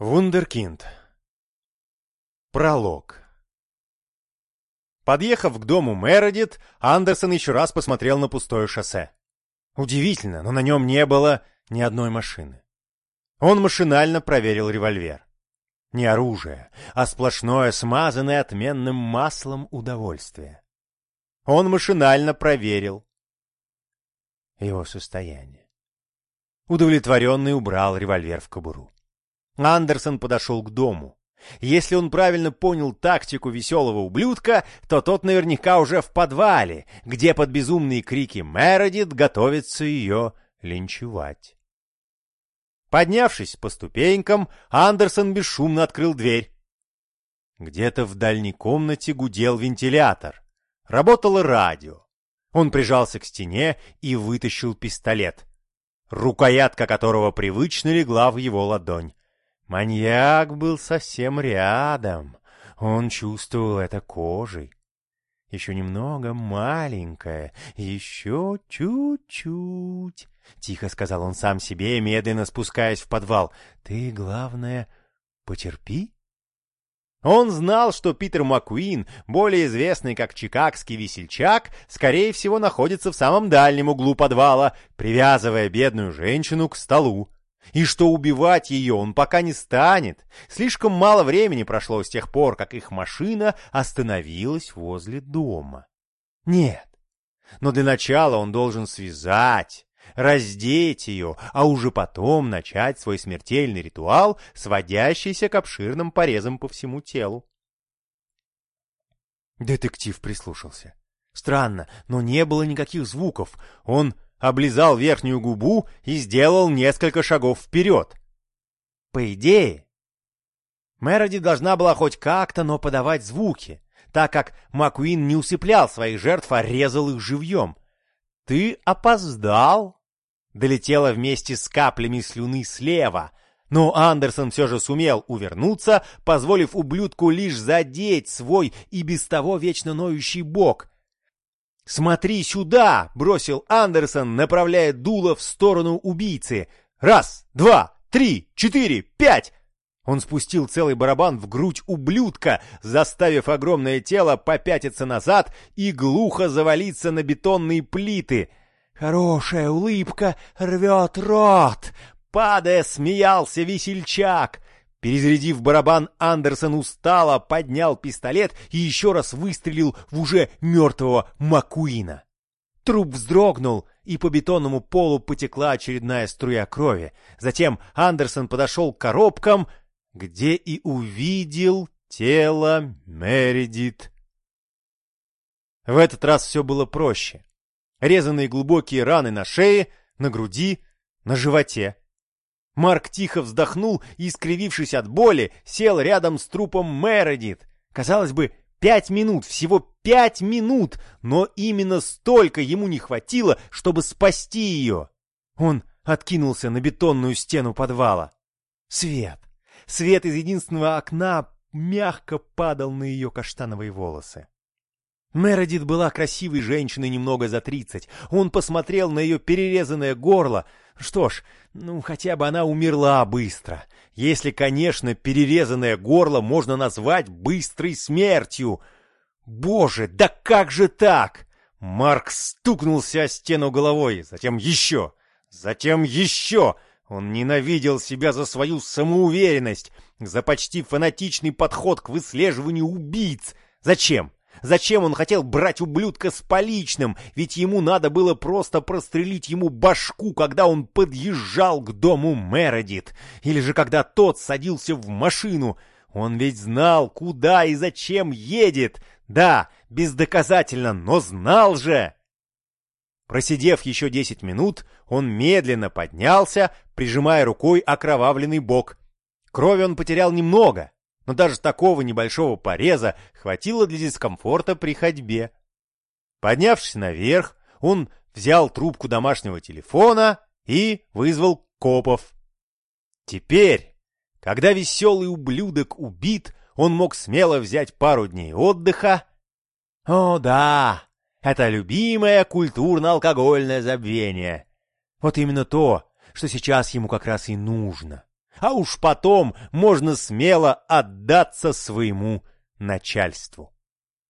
Вундеркинд. Пролог. Подъехав к дому Мередит, Андерсон еще раз посмотрел на пустое шоссе. Удивительно, но на нем не было ни одной машины. Он машинально проверил револьвер. Не оружие, а сплошное смазанное отменным маслом удовольствие. Он машинально проверил его состояние. Удовлетворенный убрал револьвер в кобуру. Андерсон подошел к дому. Если он правильно понял тактику веселого ублюдка, то тот наверняка уже в подвале, где под безумные крики Мередит готовится ее линчевать. Поднявшись по ступенькам, Андерсон бесшумно открыл дверь. Где-то в дальней комнате гудел вентилятор. Работало радио. Он прижался к стене и вытащил пистолет, рукоятка которого привычно легла в его ладонь. Маньяк был совсем рядом. Он чувствовал это кожей. Еще немного маленькое, еще чуть-чуть. Тихо сказал он сам себе, медленно спускаясь в подвал. Ты, главное, потерпи. Он знал, что Питер Маккуин, более известный как Чикагский весельчак, скорее всего находится в самом дальнем углу подвала, привязывая бедную женщину к столу и что убивать ее он пока не станет. Слишком мало времени прошло с тех пор, как их машина остановилась возле дома. Нет, но для начала он должен связать, раздеть ее, а уже потом начать свой смертельный ритуал, сводящийся к обширным порезам по всему телу. Детектив прислушался. Странно, но не было никаких звуков. Он облизал верхнюю губу и сделал несколько шагов вперед. По идее, Мероди должна была хоть как-то, но подавать звуки, так как Макуин не усыплял своих жертв, а резал их живьем. «Ты опоздал!» Долетела вместе с каплями слюны слева, но Андерсон все же сумел увернуться, позволив ублюдку лишь задеть свой и без того вечно ноющий бок — «Смотри сюда!» — бросил Андерсон, направляя дуло в сторону убийцы. «Раз, два, три, четыре, пять!» Он спустил целый барабан в грудь ублюдка, заставив огромное тело попятиться назад и глухо завалиться на бетонные плиты. «Хорошая улыбка рвет рот!» Падая, смеялся весельчак. Перезарядив барабан, Андерсон устало поднял пистолет и еще раз выстрелил в уже мертвого Макуина. Труп вздрогнул, и по бетонному полу потекла очередная струя крови. Затем Андерсон подошел к коробкам, где и увидел тело Мередит. В этот раз все было проще. Резанные глубокие раны на шее, на груди, на животе. Марк тихо вздохнул и, скривившись от боли, сел рядом с трупом Мередит. Казалось бы, пять минут, всего пять минут, но именно столько ему не хватило, чтобы спасти ее. Он откинулся на бетонную стену подвала. Свет. Свет из единственного окна мягко падал на ее каштановые волосы. Мередит была красивой женщиной немного за тридцать. Он посмотрел на ее перерезанное горло. Что ж, ну хотя бы она умерла быстро. Если, конечно, перерезанное горло можно назвать быстрой смертью. Боже, да как же так? Марк стукнулся о стену головой, затем еще, затем еще. Он ненавидел себя за свою самоуверенность, за почти фанатичный подход к выслеживанию убийц. Зачем? Зачем он хотел брать ублюдка с поличным? Ведь ему надо было просто прострелить ему башку, когда он подъезжал к дому Мередит. Или же когда тот садился в машину. Он ведь знал, куда и зачем едет. Да, бездоказательно, но знал же. Просидев еще десять минут, он медленно поднялся, прижимая рукой окровавленный бок. Крови он потерял немного, но даже такого небольшого пореза хватило для дискомфорта при ходьбе. Поднявшись наверх, он взял трубку домашнего телефона и вызвал копов. Теперь, когда веселый ублюдок убит, он мог смело взять пару дней отдыха. О да, это любимое культурно-алкогольное забвение. Вот именно то, что сейчас ему как раз и нужно. А уж потом можно смело отдаться своему начальству.